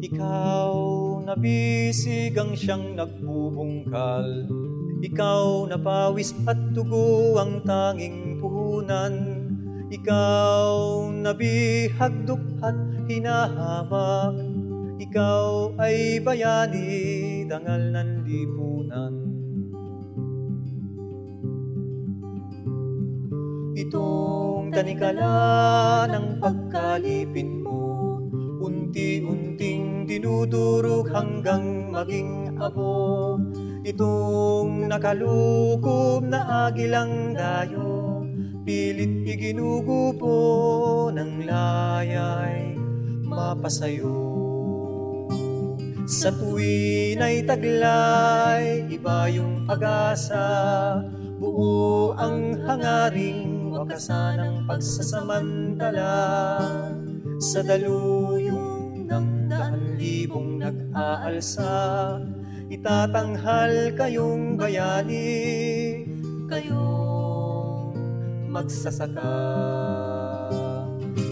Ikaw na bisigang siyang nagbubungkal. Ikaw na pawis at dugo ang tanging puhunan. Ikaw na bihagdok at hinahamak. Ikaw ay bayani, dangal ng lipunan Itong tanikala ng pagkalipin mo Unti-unting dinudurog hanggang maging abo. Itong nakalukob na agilang dayo Pilit iginugupo ng layay mapasayo. Sa tuwin ay taglay, iba yung pag-asa Buo ang hangaring wakasan ng pagsasamantala. Sa daan libong nag-aalsa, itatanghal kayong bayani, kayong magsasaka.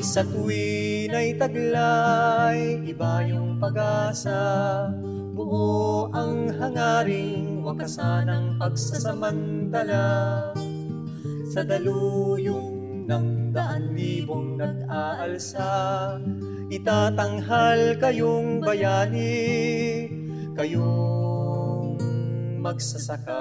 Sa tuwin ay taglay, iba yung pag-asa, buo ang hangaring wakasan ng pagsasamantala. Sa daluyong ng daan libong nag-aalsa. Itatanghal kayong bayani, kayong magsasaka.